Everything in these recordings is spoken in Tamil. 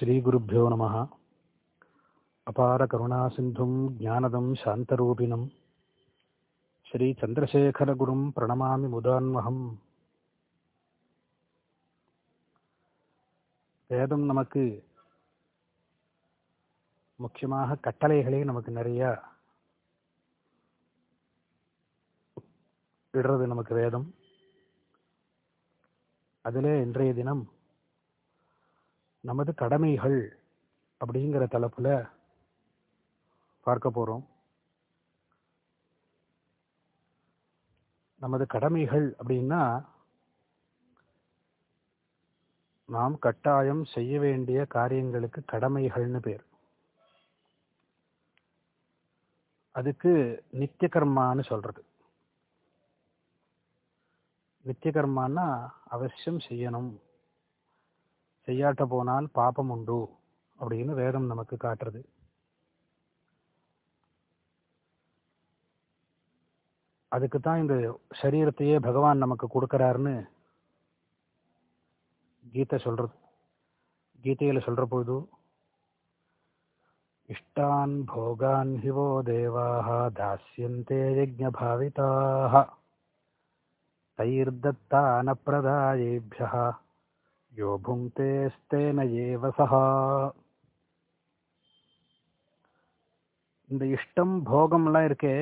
ஸ்ரீகுருப்போ நம. அபார கருணாசிந்தும் ஜானதம் சாந்தரூபிணம். ஸ்ரீ ஸ்ரீச்சந்திரசேகரகுரும் பிரணமாமி முதான்மகம். வேதம் நமக்கு முக்கியமாக கட்டளைகளே நமக்கு நிறைய இடுறது நமக்கு வேதம். அதிலே இன்றைய தினம் நமது கடமைகள் அப்படிங்கிற தலைப்புல பார்க்க போறோம். நமது கடமைகள் அப்படின்னா நாம் கட்டாயம் செய்ய வேண்டிய காரியங்களுக்கு கடமைகள்னு பேர். அதுக்கு நித்திய கர்மான்னு சொல்றது. நித்திய கர்மான்னா அவசியம் செய்யணும். செய்யாட்ட போனால் பாபம் உண்டு அப்படின்னு வேதம் நமக்கு காட்டுறது. அதுக்கு தான் இந்த சரீரத்தையே பகவான் நமக்கு கொடுக்கறாருன்னு கீதை சொல்றது. கீதையில் சொல்ற பொழுது இஷ்டான் போகான் ஹிவோ தேவாக தாஸ்யந்தே யஜ்ஞபாவிதாக தைர்தத்தான பிரதாயேபியா யோ புங்தேஸ்தேன ஏவ சஹா இந்த இஷ்டம் போகம்லாம் இருக்கே.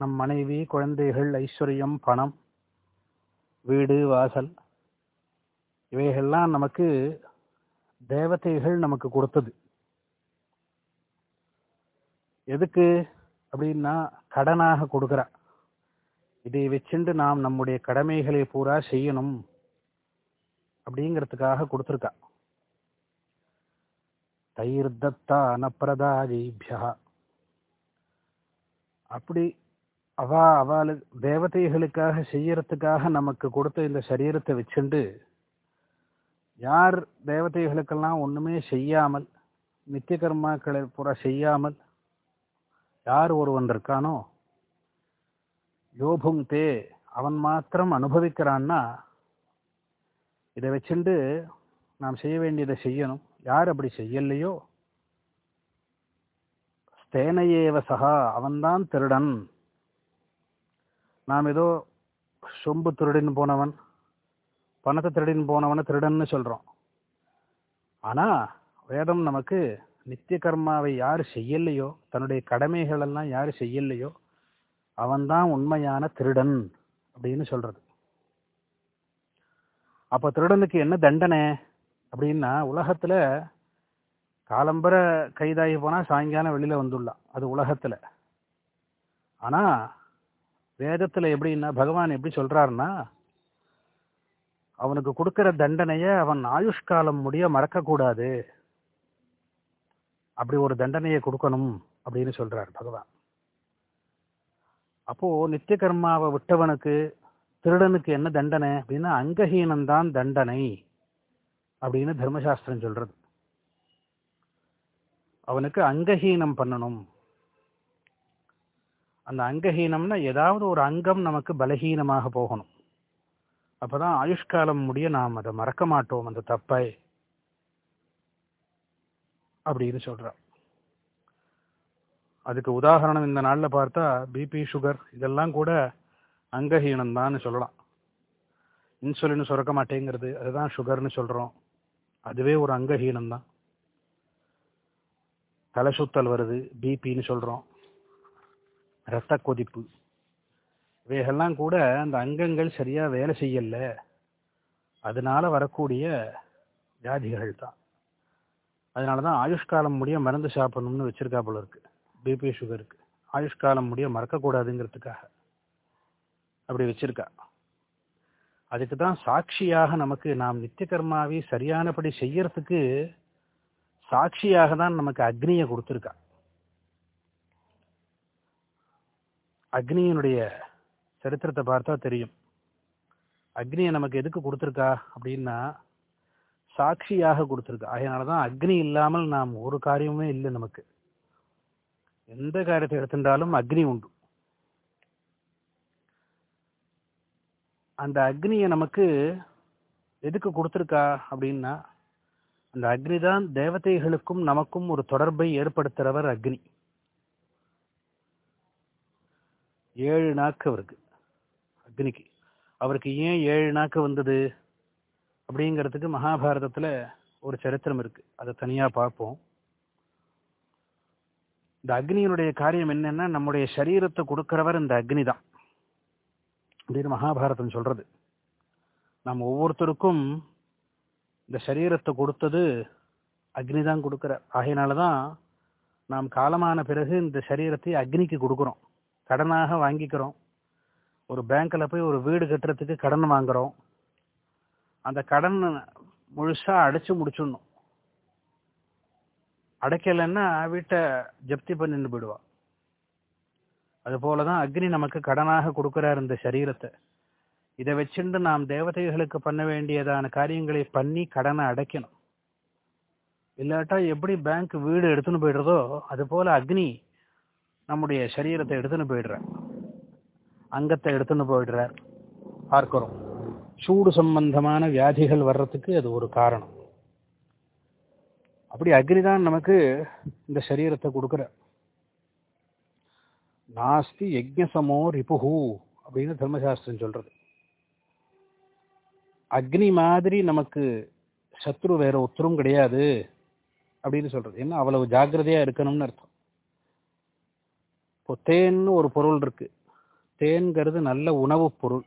நம் மனைவி குழந்தைகள் ஐஸ்வர்யம் பணம் வீடு வாசல் இவைகள்லாம் நமக்கு தேவதைகள் நமக்கு கொடுத்தது. எதுக்கு அப்படின்னா கடனாக கொடுக்குறா. இதை வச்சுண்டு நாம் நம்முடைய கடமைகளை பூரா செய்யணும். அப்படிங்கிறதுக்காக கொடுத்துருக்கா. தைர்தத்தா அனப்பிரதாதீபியா அப்படி அவா அவளு தேவதைகளுக்காக செய்யறதுக்காக நமக்கு கொடுத்த இந்த சரீரத்தை வச்சுண்டு யார் தேவதைகளுக்கெல்லாம் ஒன்றுமே செய்யாமல் நித்திய கர்மாக்களை பூரா செய்யாமல் யார் ஒருவன் இருக்கானோ யோபுங் தே அவன் மாத்திரம் அனுபவிக்கிறான்னா இதை வச்சுண்டு நாம் செய்ய வேண்டியதை செய்யணும். யார் அப்படி செய்யலையோ? ஸ்தேனையேவ சகா அவன்தான் திருடன். நாம் ஏதோ சொம்பு திருடின்னு போனவன் பணத்தை திருடின்னு போனவனை திருடன்னு சொல்கிறோம் ஆனால் வேதம் நமக்கு நித்திய கர்மாவை யார் செய்யலையோ தன்னுடைய கடமைகளெல்லாம் யார் செய்யலையோ அவன்தான் உண்மையான திருடன் அப்படின்னு சொல்கிறது அப்ப திருடனுக்கு என்ன தண்டனை? அப்படின்னா உலகத்துல காலம்பர கைதாகி போனா சாயங்காலம் வெளியில வந்துடலாம். அது உலகத்துல. ஆனா வேதத்துல எப்படின்னா பகவான் எப்படி சொல்றாருன்னா அவனுக்கு கொடுக்குற தண்டனைய அவன் ஆயுஷ்காலம் முடிய மறக்க கூடாது அப்படி ஒரு தண்டனையை கொடுக்கணும் அப்படின்னு சொல்றார் பகவான். அப்போ நித்திய கர்மாவை விட்டவனுக்கு திருடனுக்கு என்ன தண்டனை? அப்படின்னா அங்கஹீனம்தான் தண்டனை அப்படின்னு தர்மசாஸ்திரம் சொல்றது. அவனுக்கு அங்கஹீனம் பண்ணணும். அந்த அங்கஹீனம்னா ஏதாவது ஒரு அங்கம் நமக்கு பலஹீனமாக போகணும். அப்போதான் ஆயுஷ்காலம் முடிய நாம் அதை மறக்க மாட்டோம் அந்த தப்பை அப்படின்னு சொல்கிறார் அதுக்கு உதாரணம் இந்த நாளில் பார்த்தா பிபி சுகர் இதெல்லாம் கூட அங்கஹீனம் சொல்லலாம். இன்சுலின் சுரக்க மாட்டேங்கிறது அதுதான் சுகர்னு சொல்கிறோம் அதுவே ஒரு அங்கஹீனம் தான் தலை சுத்தல் வருது பிபின்னு சொல்கிறோம் இரத்த கொதிப்பு இவைகள்லாம் கூட அந்த அங்கங்கள் சரியாக வேலை செய்யல. அதனால வரக்கூடிய வியாதிகள் தான் அதனால தான் ஆயுஷ்காலம் முடிய மருந்து சாப்பிடணும்னு வச்சிருக்கா போல இருக்கு. பிபி சுகருக்கு ஆயுஷ்காலம் முடிய மறக்கக்கூடாதுங்கிறதுக்காக. அப்படி வச்சிருக்கா. அதுக்கு தான் சாட்சியாக நமக்கு நாம் நித்திய கர்மாவை சரியானபடி செய்யறதுக்கு சாட்சியாக தான் நமக்கு அக்னியை கொடுத்துருக்கா. அக்னியினுடைய சரித்திரத்தை பார்த்தா தெரியும். அக்னியை நமக்கு எதுக்கு கொடுத்துருக்கா அப்படின்னா சாட்சியாக கொடுத்துருக்கா. அதனால தான் அக்னி இல்லாமல் நாம் ஒரு காரியமே இல்லை நமக்கு. எந்த காரியத்தை எடுத்துட்டாலும் அக்னி உண்டு. அந்த அக்னியை நமக்கு எதுக்கு கொடுத்துருக்கா அப்படின்னா அந்த அக்னி தான் தேவதைகளுக்கும் நமக்கும் ஒரு தொடர்பை ஏற்படுத்துறவர் அக்னி. ஏழு நாக்கு அவருக்கு அக்னிக்கு. அவருக்கு ஏன் ஏழு நாக்கு வந்தது அப்படிங்கிறதுக்கு மகாபாரதத்தில் ஒரு சரித்திரம் இருக்குது அதை தனியாக பார்ப்போம். இந்த அக்னியினுடைய காரியம் என்னென்னா நம்முடைய சரீரத்தை கொடுக்குறவர் இந்த அக்னி தான் அப்படின்னு மகாபாரதம் சொல்றது. நாம் ஒவ்வொருத்தருக்கும் இந்த சரீரத்தை கொடுத்தது அக்னி தான் கொடுக்குற. ஆகையினால்தான் நாம் காலமான பிறகு இந்த சரீரத்தை அக்னிக்கு கொடுக்குறோம். கடனாக வாங்கிக்கிறோம். ஒரு பேங்க்கில் போய் ஒரு வீடு கட்டுறதுக்கு கடன் வாங்குறோம். அந்த கடன் முழுசாக அடைச்சி முடிச்சிடணும். அடைக்கலைன்னா வீட்டை ஜப்தி பண்ணிட்டு போயிடுவான் அது போலதான் அக்னி நமக்கு கடனாக கொடுக்கிறார் இந்த சரீரத்தை. இதை வச்சுண்டு நாம் தேவதைகளுக்கு பண்ண வேண்டியதான காரியங்களை பண்ணி கடனை அடைக்கணும். இல்லாட்டா எப்படி பேங்க் வீடு எடுத்துன்னு போயிடுறதோ அது போல அக்னி நம்முடைய சரீரத்தை எடுத்துன்னு போயிடுறார். அங்கத்தை எடுத்துன்னு போயிடுறார். பார்க்கிறோம். சூடு சம்பந்தமான வியாதிகள் வர்றதுக்கு அது ஒரு காரணம். அப்படி அக்னி தான் நமக்கு இந்த சரீரத்தை கொடுக்குற நாஸ்தி யஜ்ஞசமோ ரிபுஹு அப்படின்னு தர்மசாஸ்திரம் சொல்றது. அக்னி மாதிரி நமக்கு சத்ரு வேற ஒத்தரும் கிடையாது அப்படின்னு சொல்றது. என்ன? அவ்வளவு ஜாக்கிரதையாக இருக்கணும்னு அர்த்தம். இப்போ தேன்னு ஒரு பொருள் இருக்கு. தேன்கிறது நல்ல உணவுப் பொருள்.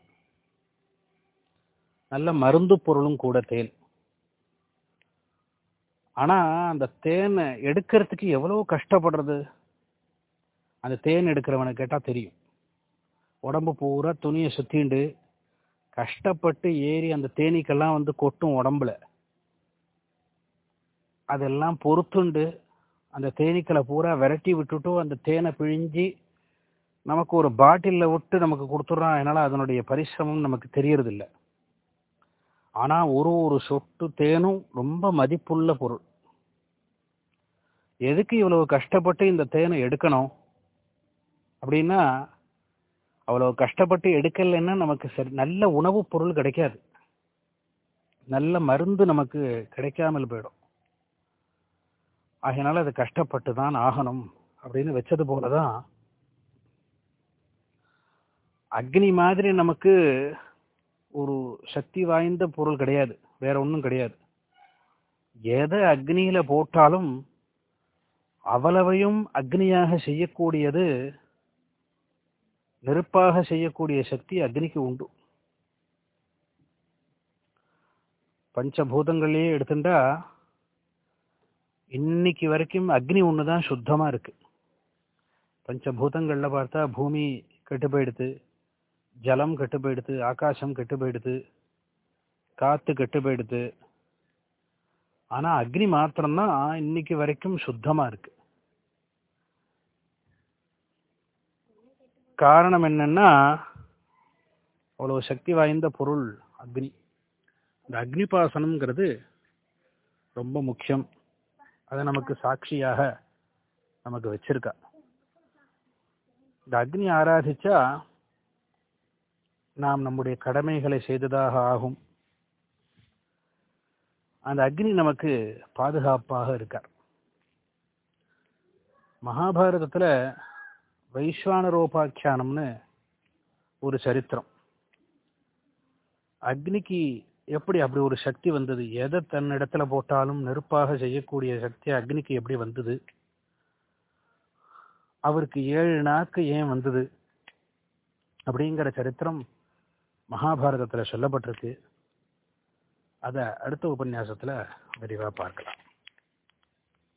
நல்ல மருந்து பொருளும் கூட தேன். ஆனால் அந்த தேனை எடுக்கிறதுக்கு எவ்வளோ கஷ்டப்படுறது? அந்த தேன் எடுக்கிறவனை கேட்டால் தெரியும். உடம்பு பூரா துணியை சுத்திண்டு கஷ்டப்பட்டு ஏறி அந்த தேனீக்கெல்லாம் வந்து கொட்டும் உடம்புல. அதெல்லாம் பொறுத்துண்டு அந்த தேனீக்களை பூரா விரட்டி விட்டுட்டு அந்த தேனை பிழிஞ்சி நமக்கு ஒரு பாட்டிலில் விட்டு நமக்கு கொடுத்துட்றான். அதனால் அதனுடைய பரிசிரமம் நமக்கு தெரியறதில்ல. ஆனால் ஒரு ஒரு சொட்டு தேனும் ரொம்ப மதிப்புள்ள பொருள். எதுக்கு இவ்வளவு கஷ்டப்பட்டு இந்த தேனை எடுக்கணும்? அப்படின்னா அவ்வளவு கஷ்டப்பட்டு எடுக்கலைன்னா நமக்கு சரி நல்ல உணவுப் பொருள் கிடைக்காது. நல்ல மருந்து நமக்கு கிடைக்காமல் போயிடும். ஆகையினால அது கஷ்டப்பட்டு தான் ஆகணும் அப்படின்னு வச்சது போலதான் அக்னி மாதிரி நமக்கு ஒரு சக்தி வாய்ந்த பொருள் கிடையாது. வேற ஒன்றும் கிடையாது. எதை அக்னியில போட்டாலும் அவ்வளவையும் அக்னியாக செய்யக்கூடியது நெருப்பாக செய்யக்கூடிய சக்தி அக்னிக்கு உண்டு. பஞ்சபூதங்களையே எடுத்துட்டா இன்னைக்கு வரைக்கும் அக்னி ஒண்ணுதான் சுத்தமா இருக்கு. பஞ்சபூதங்கள்ல பார்த்தா பூமி கெட்டு போயிடுது ஜலம் கெட்டு போயிடுது ஆகாசம் கெட்டு போயிடுது காத்து கெட்டு போயிடுது. ஆனா அக்னி மாத்திரம்தான் இன்னைக்கு வரைக்கும் சுத்தமா இருக்கு. காரணம் என்னன்னா அவ்வளவு சக்தி வாய்ந்த பொருள் அக்னி. இந்த அக்னி பாசனம்ங்கிறது ரொம்ப முக்கியம். அதை நமக்கு சாட்சியாக நமக்கு வச்சிருக்கா. இந்த அக்னி ஆராதிச்சா நாம் நம்முடைய கடமைகளை செய்ததாக ஆகும். அந்த அக்னி நமக்கு பாதுகாப்பாக இருக்கார். மகாபாரதத்தில் வைஸ்வானரோபாக்கியானம்னு ஒரு சரித்திரம். அக்னிக்கு எப்படி அப்படி ஒரு சக்தி வந்தது? எதை தன்னிடத்துல போட்டாலும் நெருப்பாக செய்யக்கூடிய சக்தி அக்னிக்கு எப்படி வந்தது? அவருக்கு ஏழு நாக்கு ஏன் வந்தது? அப்படிங்கிற சரித்திரம் மகாபாரதத்தில் சொல்லப்பட்டிருக்கு. அதை அடுத்த உபன்யாசத்தில் விரிவாக பார்க்கலாம்.